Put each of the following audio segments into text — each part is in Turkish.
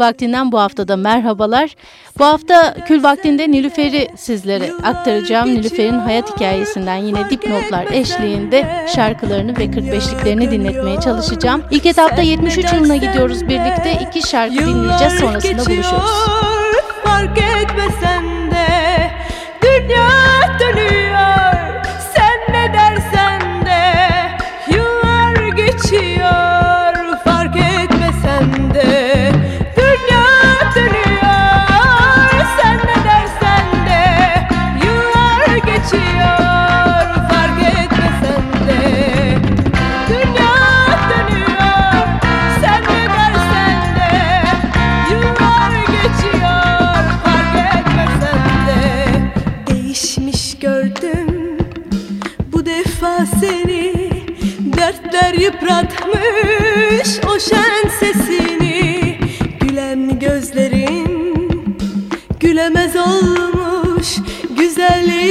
Vakti'nden bu haftada merhabalar. Bu hafta Kül Vakti'nde Nilüfer'i sizlere aktaracağım. Nilüfer'in hayat hikayesinden yine dipnotlar eşliğinde şarkılarını ve 45'liklerini dinletmeye çalışacağım. İlk etapta 73 yılına gidiyoruz birlikte. iki şarkı dinleyeceğiz sonrasında buluşuyoruz. Fark etmesen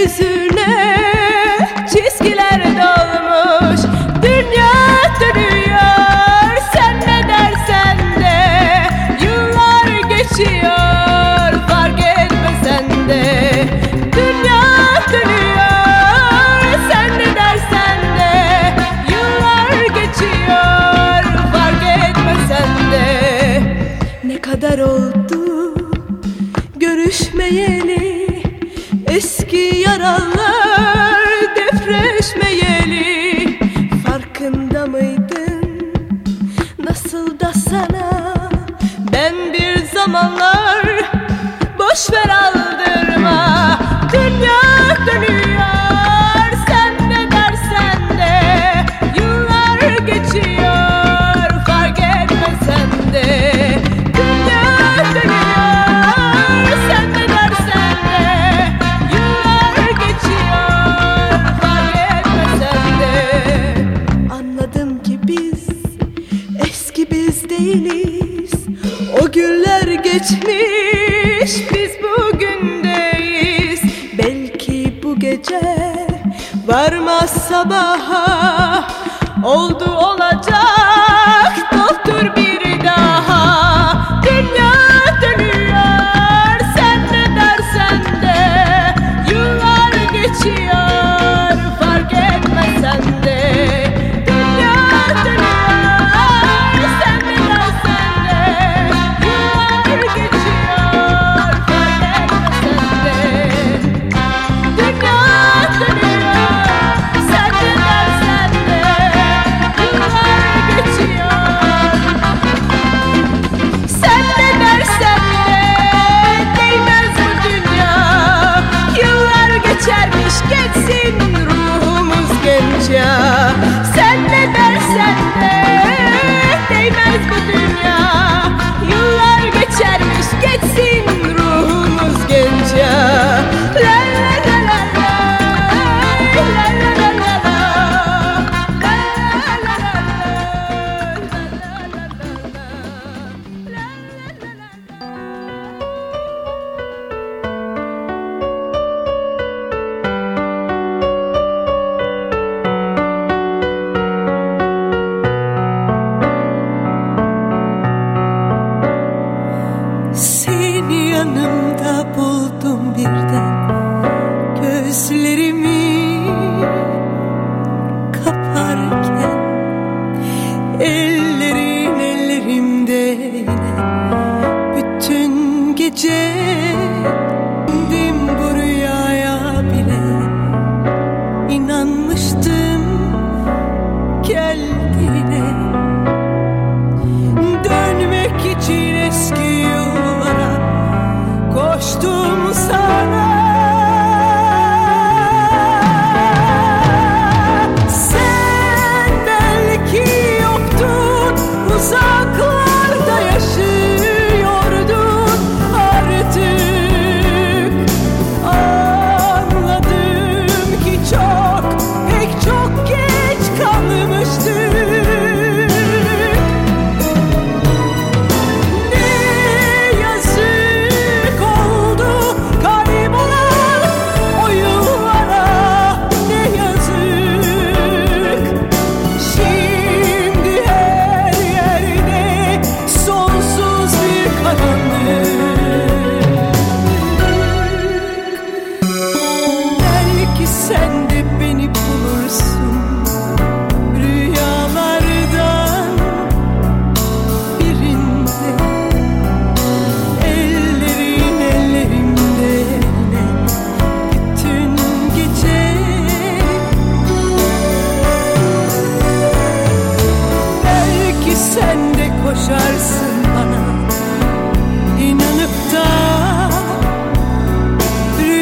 sür Varmaz sabaha oldu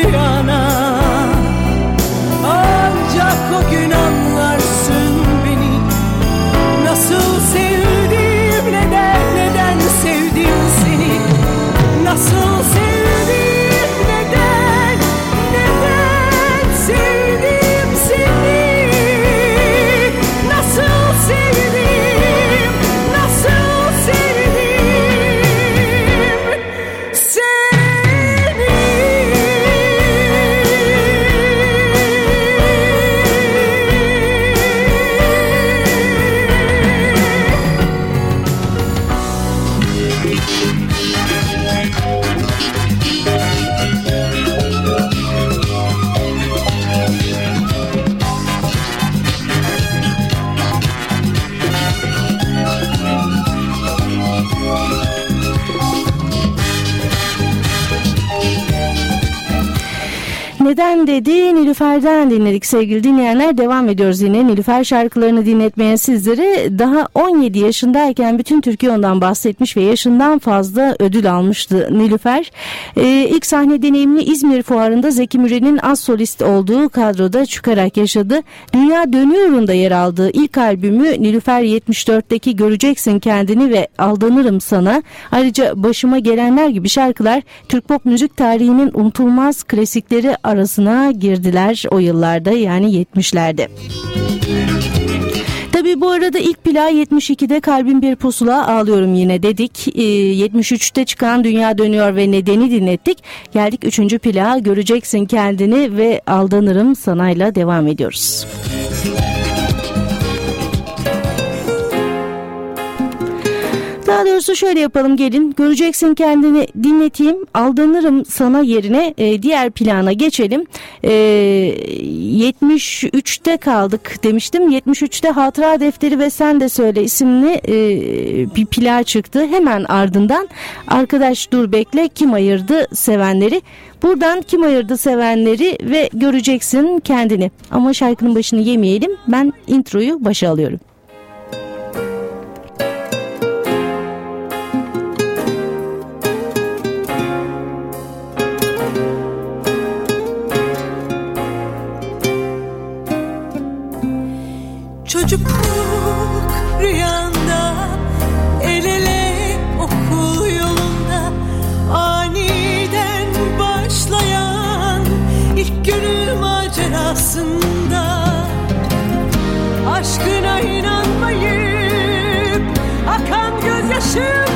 Tirana. Nilüfer'den dinledik sevgili dinleyenler. Devam ediyoruz yine Nilüfer şarkılarını dinletmeye sizlere. Daha 17 yaşındayken bütün Türkiye ondan bahsetmiş ve yaşından fazla ödül almıştı Nilüfer. Ee, ilk sahne deneyimini İzmir Fuarı'nda Zeki Müren'in az solist olduğu kadroda çıkarak yaşadı. Dünya Dönüyor'unda yer aldığı ilk albümü Nilüfer 74'teki Göreceksin Kendini ve Aldanırım Sana. Ayrıca Başıma Gelenler gibi şarkılar Türk pop müzik tarihinin unutulmaz klasikleri arasına girdiler o yıllarda yani 70'lerde. Tabi bu arada ilk plağı 72'de Kalbin Bir Pusula Ağlıyorum Yine dedik. E, 73'te çıkan Dünya Dönüyor ve Nedeni dinlettik. Geldik 3. plağa Göreceksin Kendini ve Aldanırım Sana'yla devam ediyoruz. Daha doğrusu şöyle yapalım gelin. Göreceksin kendini dinleteyim. Aldanırım sana yerine e, diğer plana geçelim. E, 73'te kaldık demiştim. 73'te Hatıra Defteri ve Sen de Söyle isimli e, bir plak çıktı. Hemen ardından Arkadaş Dur Bekle Kim Ayırdı Sevenleri. Buradan kim ayırdı sevenleri ve göreceksin kendini. Ama şarkının başını yemeyelim. Ben introyu başa alıyorum. Macerasında Aşkına inanmayıp akan gözyaşımda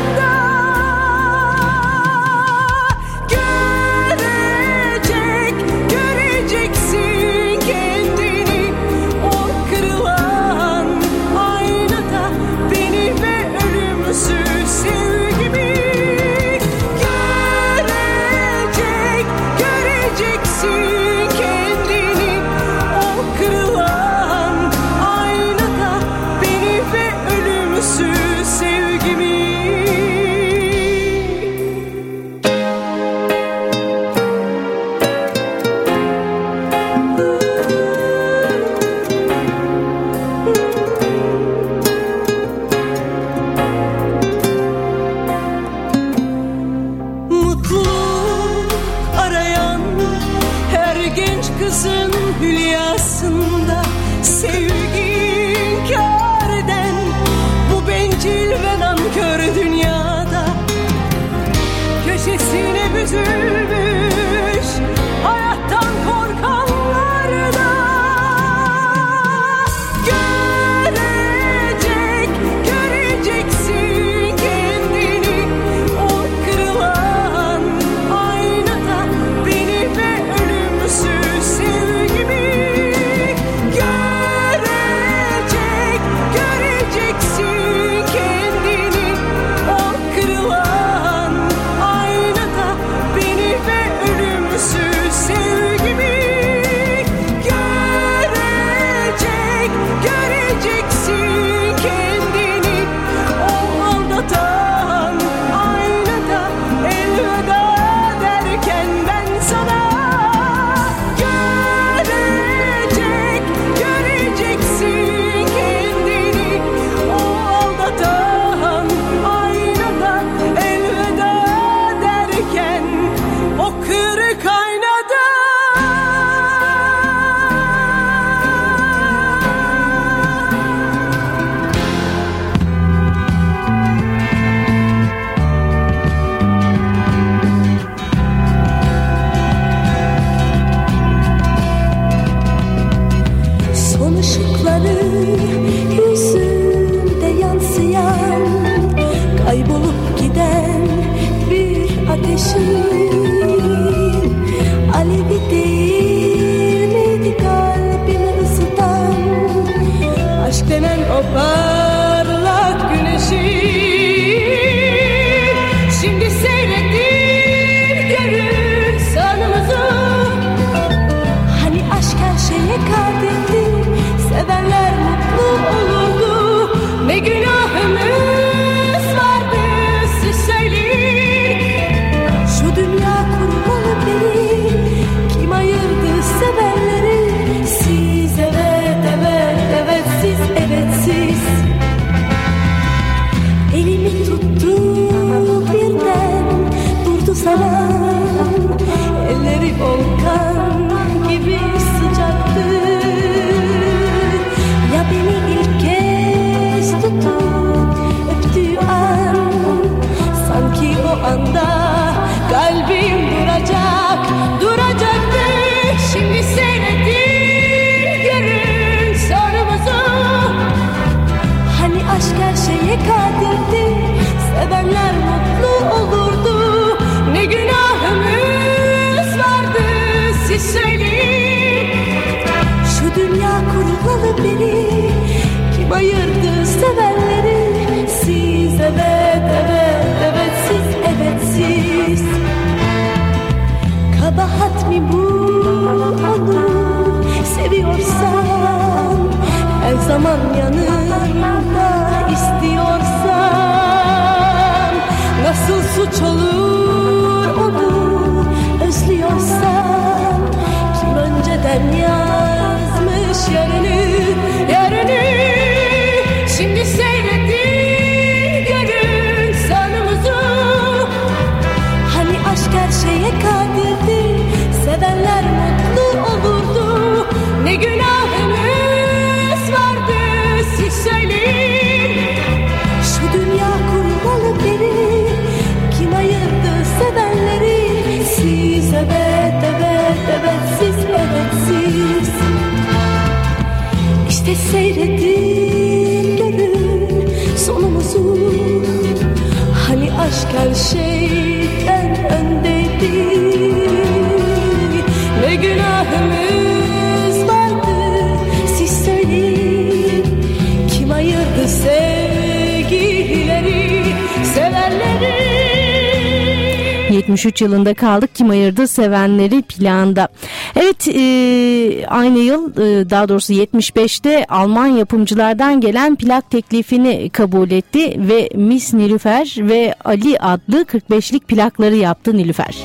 73 yılında kaldık kim ayırdı sevenleri planda. Evet e, aynı yıl e, daha doğrusu 75'te Alman yapımcılardan gelen plak teklifini kabul etti ve Miss Nilüfer ve Ali adlı 45'lik plakları yaptı Nilüfer.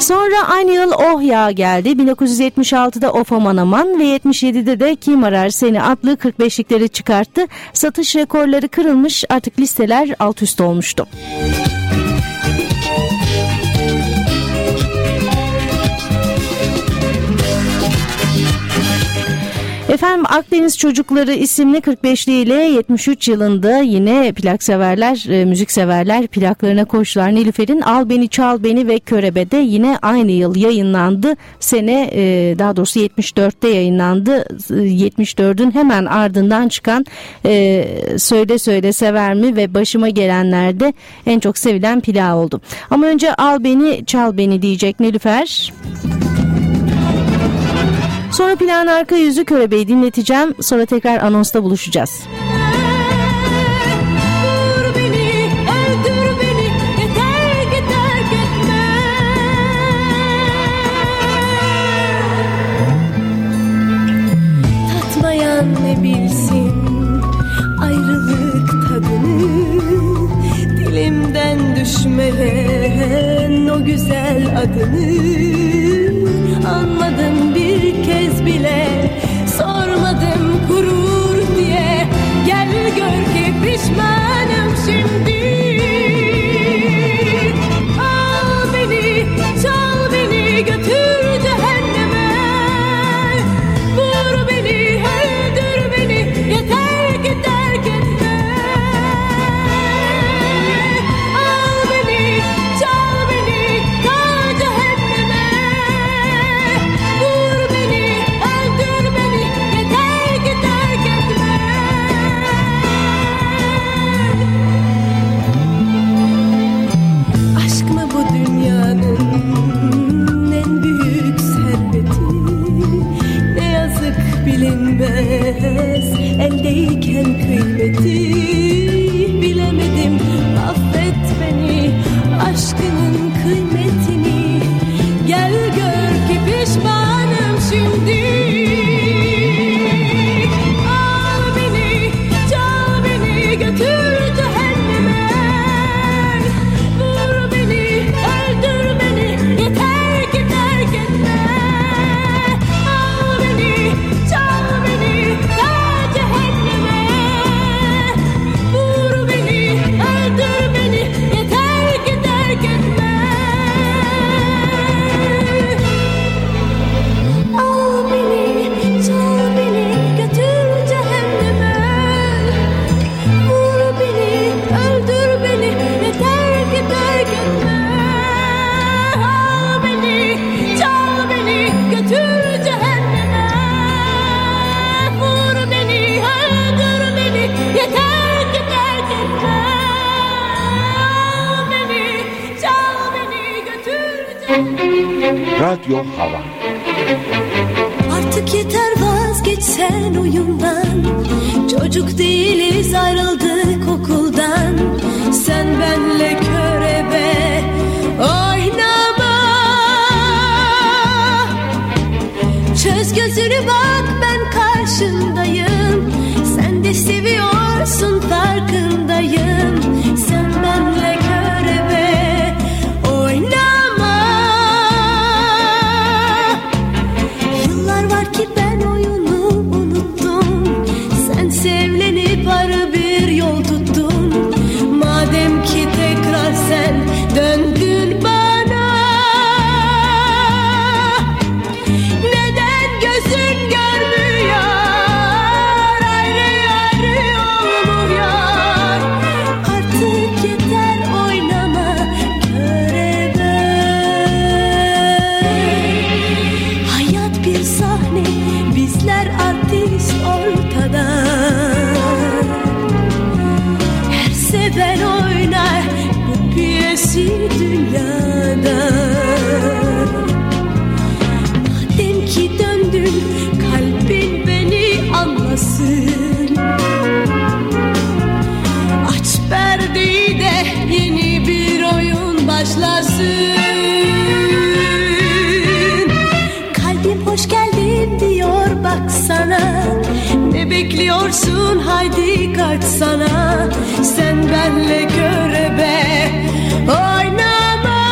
Sonra aynı yıl Oh Ya geldi. 1976'da Of Aman ve 77'de de Kim Arar Seni adlı 45'likleri çıkarttı. Satış rekorları kırılmış artık listeler alt üst olmuştu. Efendim Akdeniz Çocukları isimli 45'li ile 73 yılında yine plak severler, e, müzik severler plaklarına koştular. Nilüfer'in Al Beni Çal Beni ve Körebe'de yine aynı yıl yayınlandı. Sene e, daha doğrusu 74'te yayınlandı. 74'ün hemen ardından çıkan e, Söyle Söyle Sever mi ve Başıma Gelenler'de en çok sevilen plağı oldu. Ama önce Al Beni Çal Beni diyecek Nilüfer. Sonra plan arka yüzü Körebe'yi dinleteceğim. Sonra tekrar anonsta buluşacağız. Düşmeyen o güzel adını vazgeçsen oyundan Çocuk değiliz ayrıldık okuldan. Sen benle körebe oynama. Çöz gözünü bak bekliyorsun haydi kaç sana Sen benle körebe oynama.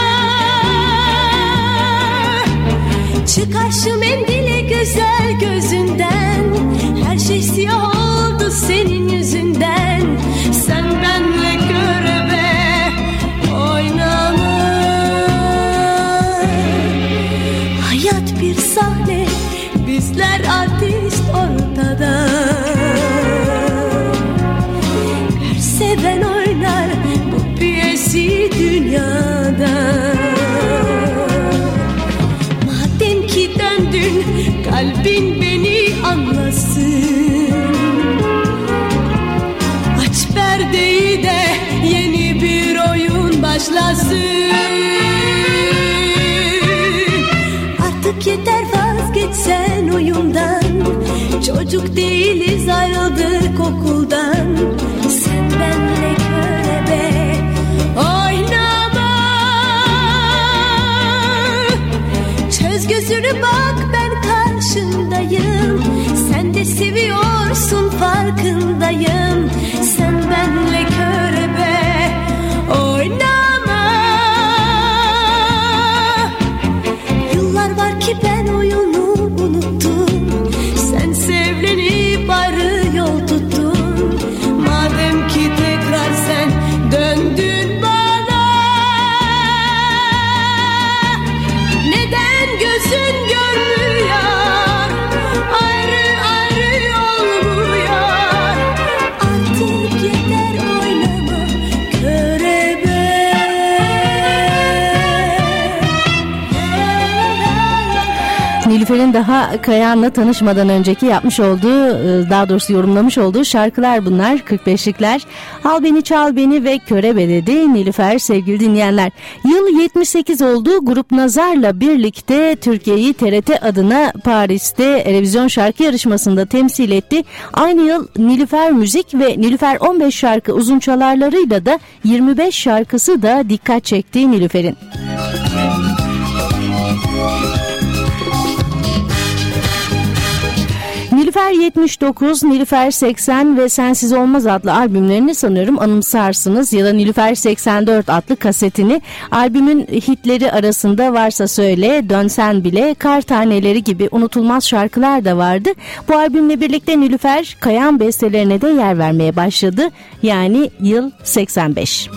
Çıkar şu mendili güzel gözünden. Her şey siyah oldu senin yüzünden kalbin beni anlasın. Aç perdeyi de yeni bir oyun başlasın. Artık yeter vazgeçsen oyundan. Çocuk değiliz ayrıldık okuldan. Sen benle körebe oynama. Çöz gözünü bak seviyorsun farkındayım. Sen Daha Kayahan'la tanışmadan önceki yapmış olduğu, e, daha doğrusu yorumlamış olduğu şarkılar bunlar. 45'likler. Al Beni Çal Beni ve Körebe dedi Nilüfer sevgili dinleyenler. Yıl 78 oldu. Grup Nazar'la birlikte Türkiye'yi TRT adına Paris'te televizyon şarkı yarışmasında temsil etti. Aynı yıl Nilüfer Müzik ve Nilüfer 15 şarkı uzun çalarlarıyla da 25 şarkısı da dikkat çekti Nilüfer'in. Nilüfer 79, Nilüfer 80 ve Sensiz Olmaz adlı albümlerini sanıyorum anımsarsınız ya da Nilüfer 84 adlı kasetini albümün hitleri arasında varsa söyle dönsen bile kar taneleri gibi unutulmaz şarkılar da vardı. Bu albümle birlikte Nilüfer Kayan bestelerine de yer vermeye başladı yani yıl 85.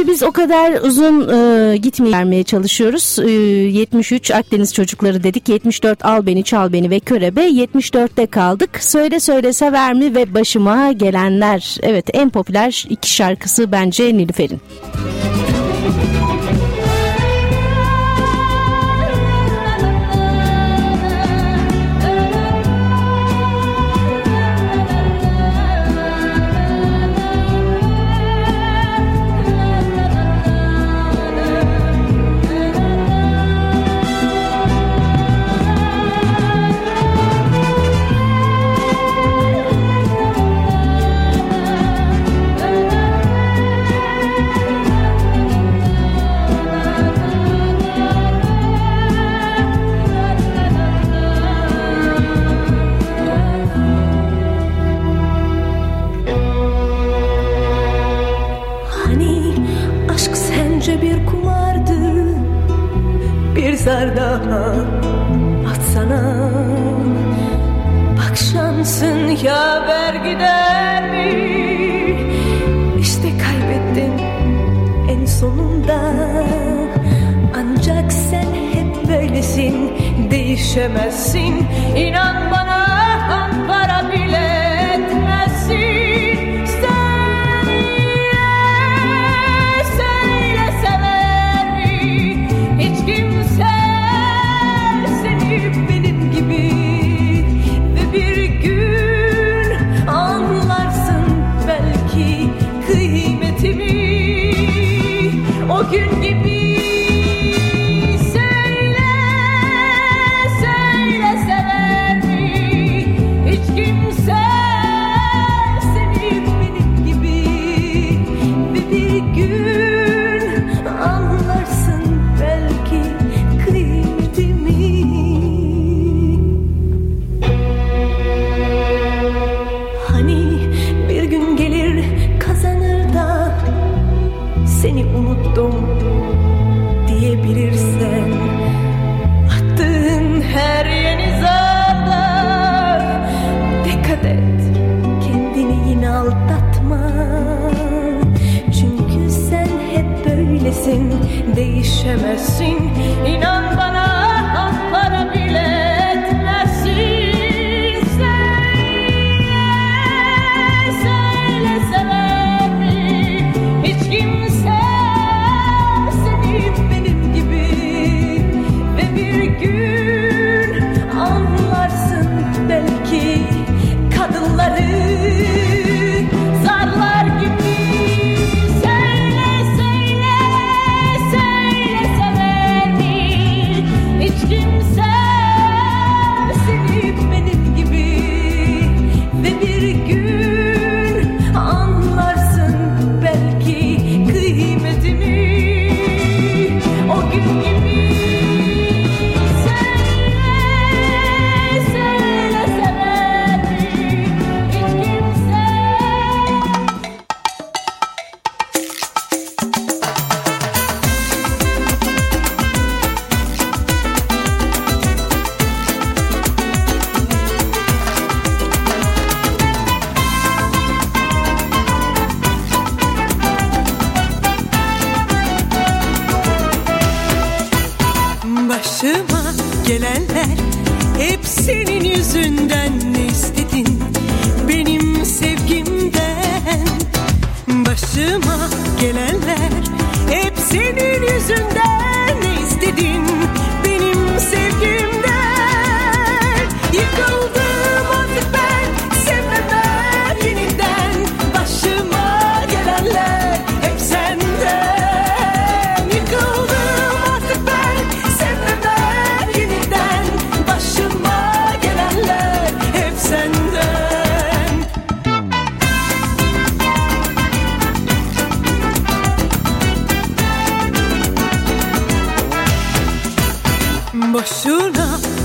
Tabii biz o kadar uzun e, gitmeye çalışıyoruz. E, 73 Akdeniz çocukları dedik. 74 Al Beni Çal Beni ve Körebe. 74'te kaldık. Söyle Söyle Sever mi ve Başıma Gelenler. Evet en popüler iki şarkısı bence Nilüfer'in. Hani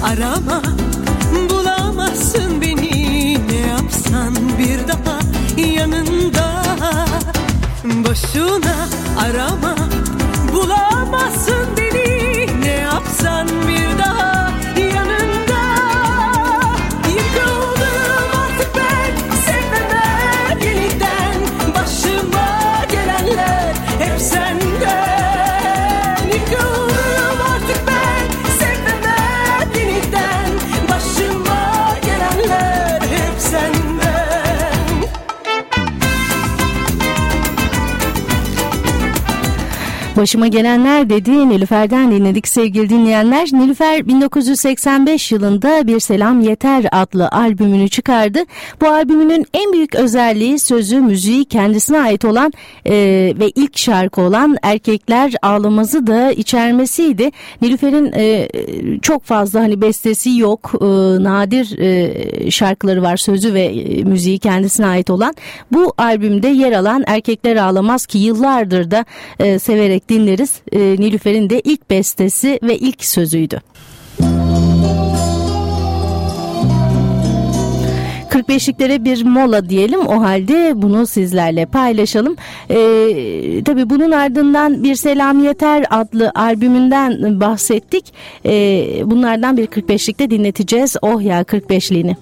arama Bulamazsın beni. Ne yapsan bir daha yanında? Boşuna arama Başıma gelenler dedi Nilüfer'den dinledik sevgili dinleyenler. Nilüfer 1985 yılında Bir Selam Yeter adlı albümünü çıkardı. Bu albümünün en büyük özelliği sözü, müziği kendisine ait olan e, ve ilk şarkı olan Erkekler Ağlamaz'ı da içermesiydi. Nilüfer'in e, çok fazla hani bestesi yok, e, nadir e, şarkıları var sözü ve e, müziği kendisine ait olan. Bu albümde yer alan Erkekler Ağlamaz ki yıllardır da e, severek dinleriz. E, Nilüfer'in de ilk bestesi ve ilk sözüydü. 45'liklere bir mola diyelim o halde bunu sizlerle paylaşalım. Ee, tabii bunun ardından Bir Selam Yeter adlı albümünden bahsettik. Ee, bunlardan bir 45'likte dinleteceğiz. Oh ya 45'liğini.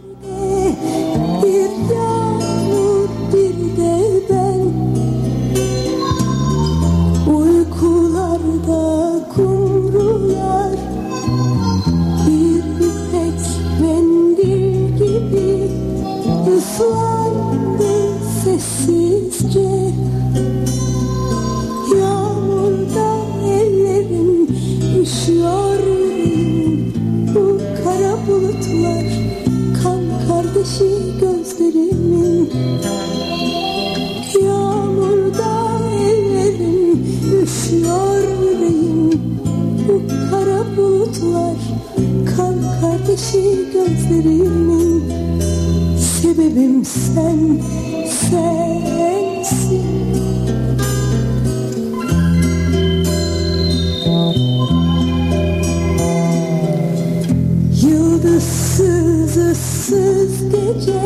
Kardeşi gözlerimin Sebebim sen, sensin. Yıldızsız ıssız gece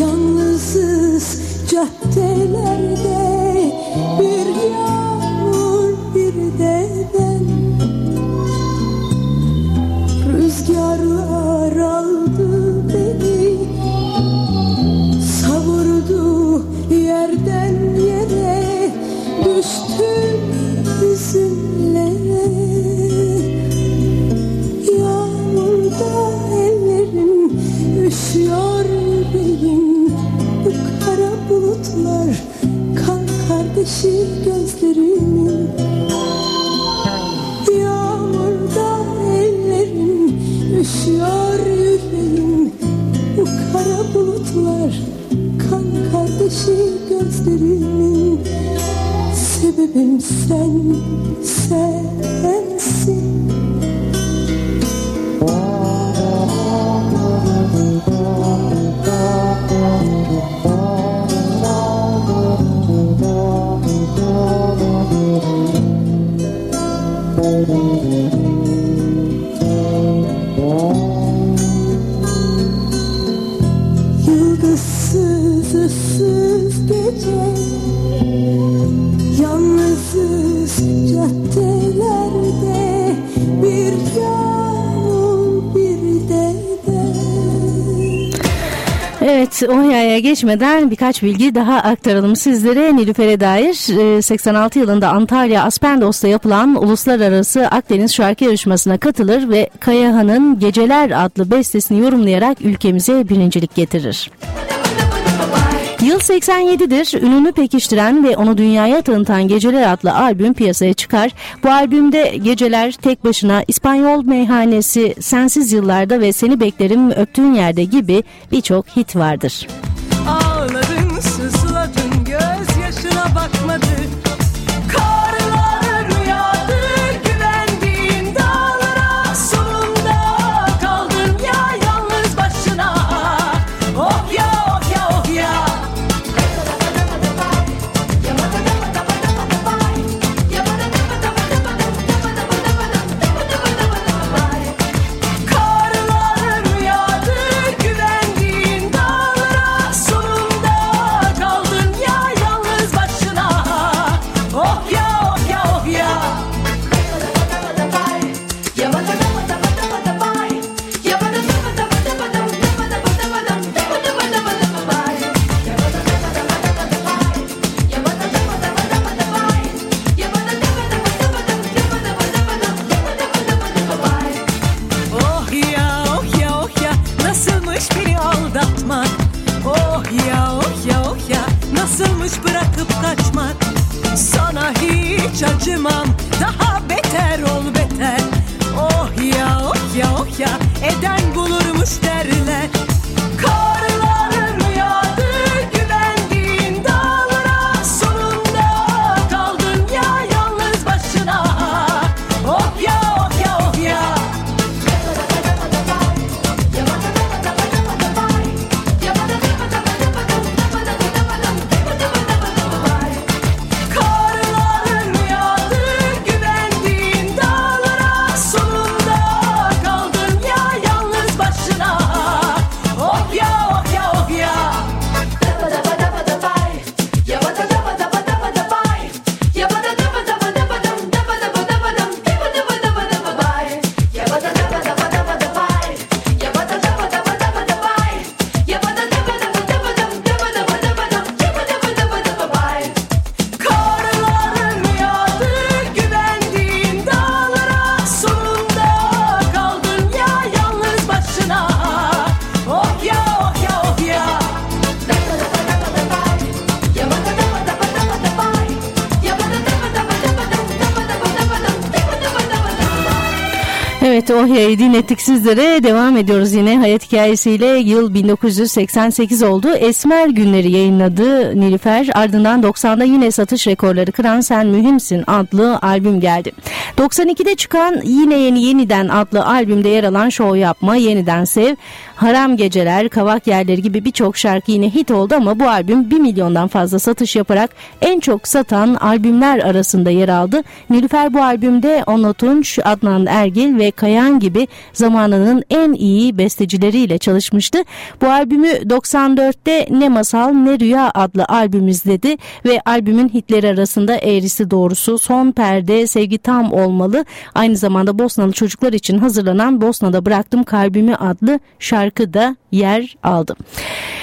Yalnızız caddelerde geçmeden birkaç bilgi daha aktaralım sizlere. Nilüfer'e dair e, 86 yılında Antalya Aspendos'ta yapılan Uluslararası Akdeniz Şarkı Yarışması'na katılır ve Kayahan'ın Geceler adlı bestesini yorumlayarak ülkemize birincilik getirir. Yıl 87'dir. Ününü pekiştiren ve onu dünyaya tanıtan Geceler adlı albüm piyasaya çıkar. Bu albümde Geceler tek başına İspanyol Meyhanesi, Sensiz Yıllarda ve Seni Beklerim Öptüğün Yerde gibi birçok hit vardır. Ağladın gösterin Evet Ohya'yı dinlettik sizlere. Devam ediyoruz yine hayat hikayesiyle. Yıl 1988 oldu. Esmer Günleri yayınladı Nilüfer. Ardından 90'da yine satış rekorları kıran Sen Mühimsin adlı albüm geldi. 92'de çıkan Yine Yeni Yeniden adlı albümde yer alan Show Yapma, Yeniden Sev, Haram Geceler, Kavak Yerleri gibi birçok şarkı yine hit oldu ama bu albüm 1 milyondan fazla satış yaparak en çok satan albümler arasında yer aldı. Nilüfer bu albümde Onno Tunç, Adnan Ergil ve Kayan gibi zamanının en iyi bestecileriyle çalışmıştı. Bu albümü 94'te Ne Masal Ne Rüya adlı albüm izledi ve albümün hitleri arasında Eğrisi Doğrusu, Son Perde, Sevgi Tam Olmalı, aynı zamanda Bosnalı çocuklar için hazırlanan Bosna'da Bıraktım Kalbimi adlı şarkı da yer aldı.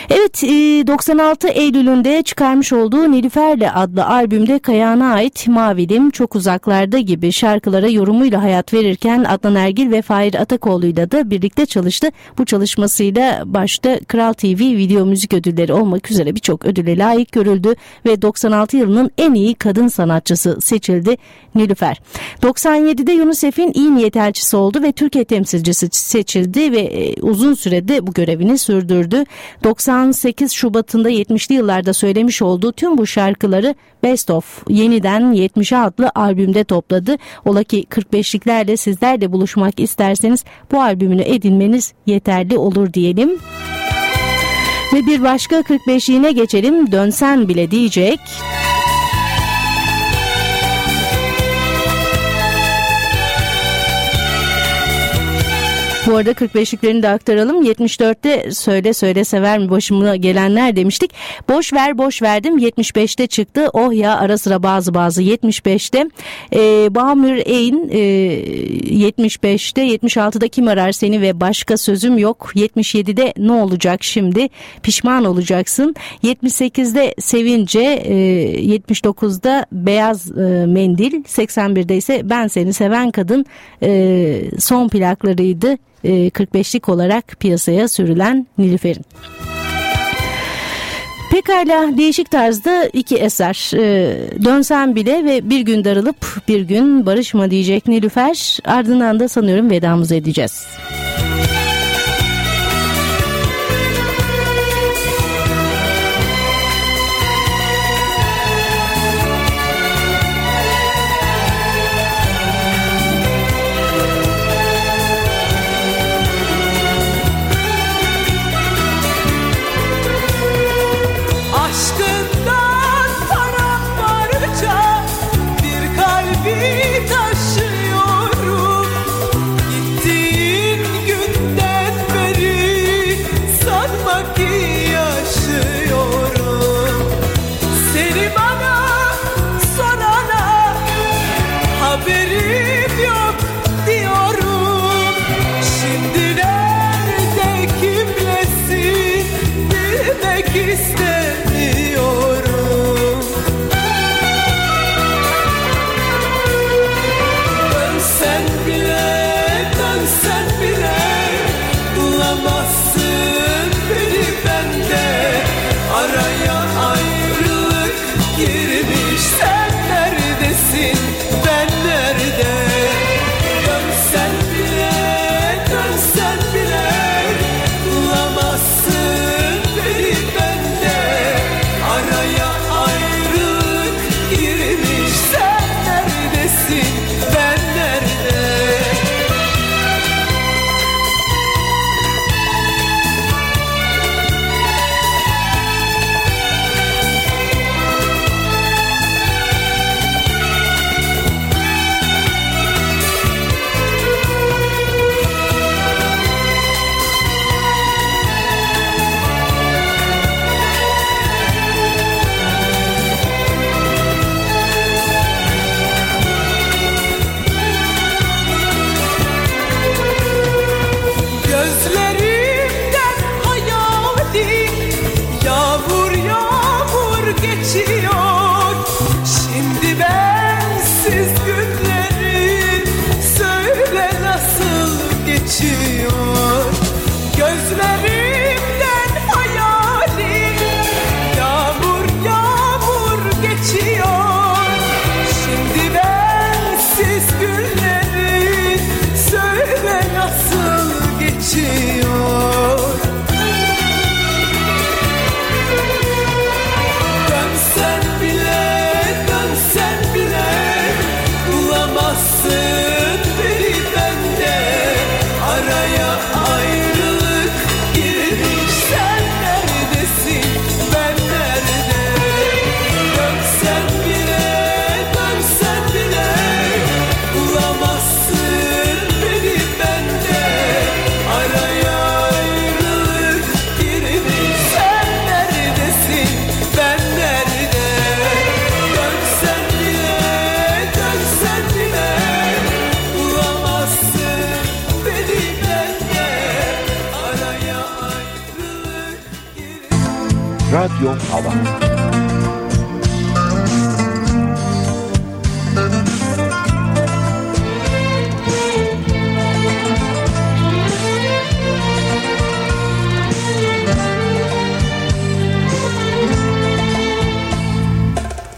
Evet 96 Eylül'ünde çıkarmış olduğu Nilüfer'le adlı albümde Kayağına ait Mavilim Çok Uzaklarda gibi şarkılara yorumuyla hayat verirken Adnan Ergil ve Fahir Atakoğlu'yla da birlikte çalıştı. Bu çalışmasıyla başta Kral TV video müzik ödülleri olmak üzere birçok ödüle layık görüldü ve 96 yılının en iyi kadın sanatçısı seçildi Nilüfer. 97'de UNICEF'in iyi niyet elçisi oldu ve Türkiye temsilcisi seçildi ve uzun sürede bu görevini sürdürdü. 98 Şubat'ında 70'li yıllarda söylemiş olduğu tüm bu şarkıları Best of yeniden 70'e adlı albümde topladı. Ola ki 45'liklerle sizler de buluşmak isterseniz bu albümünü edinmeniz yeterli olur diyelim. Ve bir başka 45'liğine geçelim. Dönsen bile diyecek. Bu arada 45'liklerini de aktaralım. 74'te söyle söyle sever mi başıma gelenler demiştik. Boş ver boş verdim 75'te çıktı. Oh ya ara sıra bazı bazı 75'te. E, Bamür Eyn e, 75'te 76'da kim arar seni ve başka sözüm yok. 77'de ne olacak şimdi pişman olacaksın. 78'de sevince e, 79'da beyaz e, mendil 81'de ise ben seni seven kadın e, son plaklarıydı. 45'lik e, olarak piyasaya sürülen Nilüfer'in. Pekala değişik tarzda iki eser. Ee, dönsen bile ve bir gün darılıp bir gün barışma diyecek Nilüfer. Ardından da sanıyorum vedamızı edeceğiz. Radyo haberi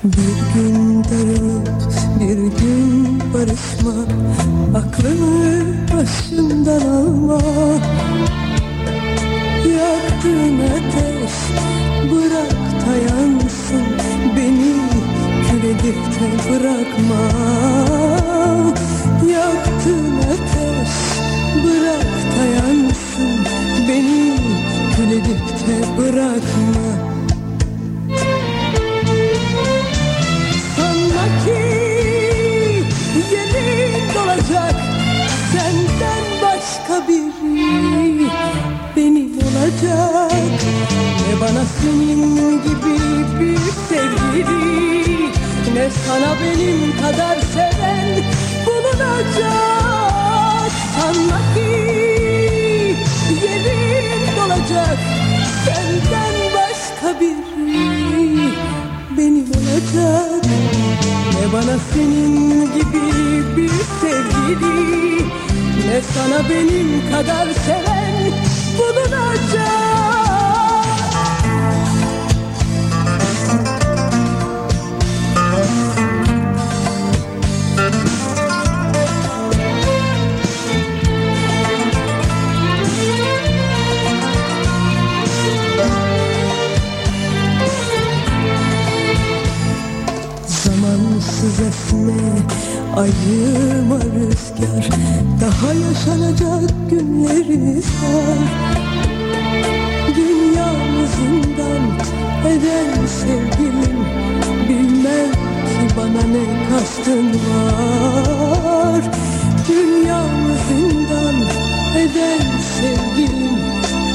Bir gün darılıp bir gün barışma Aklını başımdan alma Yaktığın ateş bırak da yansın. Beni kül de bırakma. Yaktığın ateş bırak da yansın. Beni kül de bırakma bana senin gibi bir sevgili Ne sana benim kadar seven bulunacak Sanma ki. Yerin dolacak Senden başka biri benim olacak Ne bana senin gibi bir sevgili Ne sana benim kadar seven bulunacak Esme ayıma rüzgar Daha yaşanacak günlerimiz var Dünyamızından eden sevgilim Bilmem ki bana ne kastın var. Dünyamızından eden sevgilim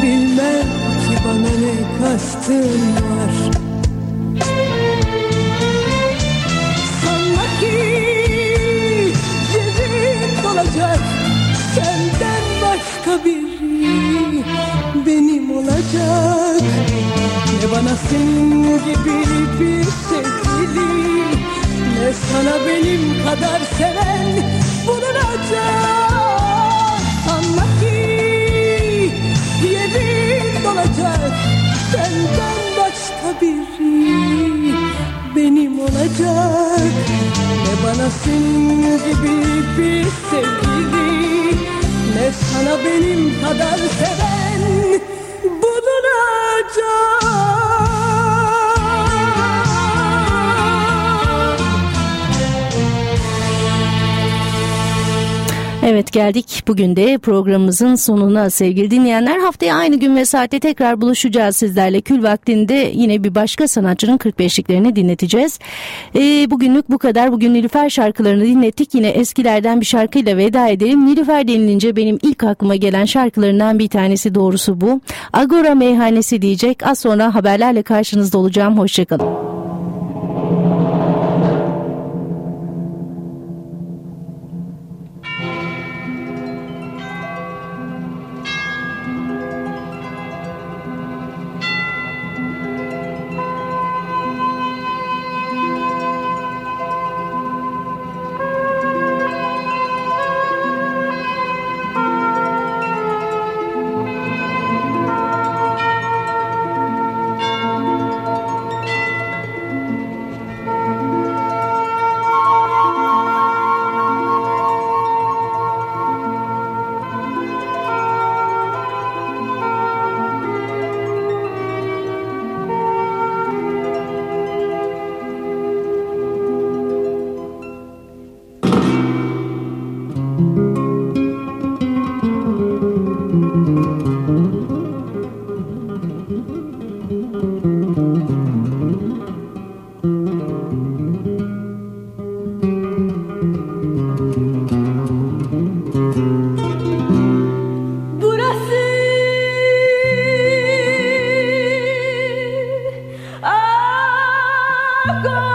Bilmem ki bana ne kastın var yerin dolacak Senden başka biri benim olacak. Ne bana senin gibi bir sevgili Ne sana benim kadar seven bulunacak Sanma ki yerin dolacak Senden başka biri benim olacak. Ne bana senin gibi bir sevgili. Ne sana benim kadar seven Evet geldik bugün de programımızın sonuna sevgili dinleyenler. Haftaya aynı gün ve saatte tekrar buluşacağız sizlerle. Kül vaktinde yine bir başka sanatçının 45'liklerini dinleteceğiz. Ee, bugünlük bu kadar. Bugün Nilüfer şarkılarını dinlettik. Yine eskilerden bir şarkıyla veda edelim. Nilüfer denilince benim ilk aklıma gelen şarkılarından bir tanesi doğrusu bu. Agora Meyhanesi diyecek. Az sonra haberlerle karşınızda olacağım. Hoşçakalın. go.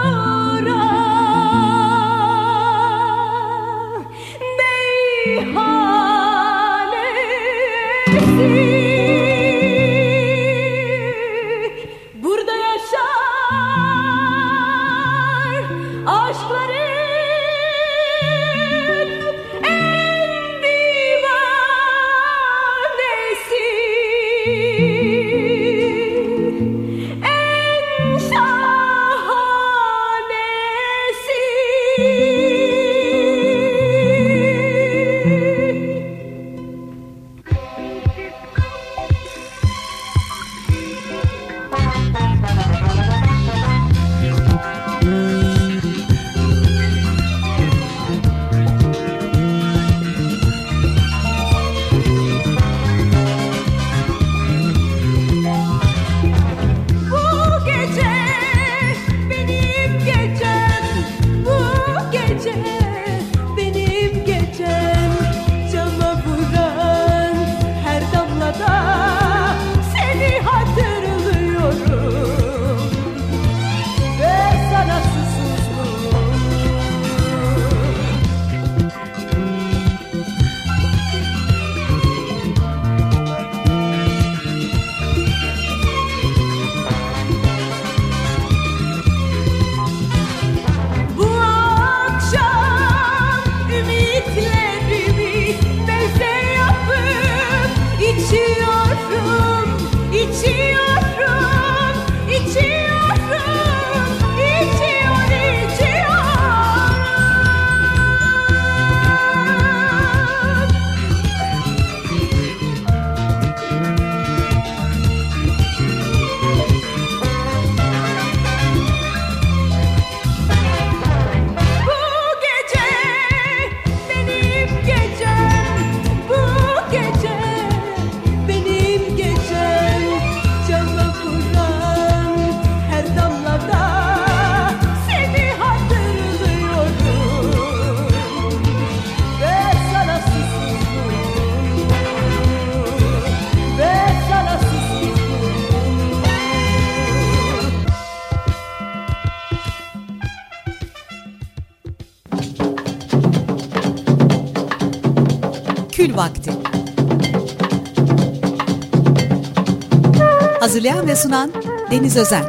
Hazırlayan ve sunan Deniz Özen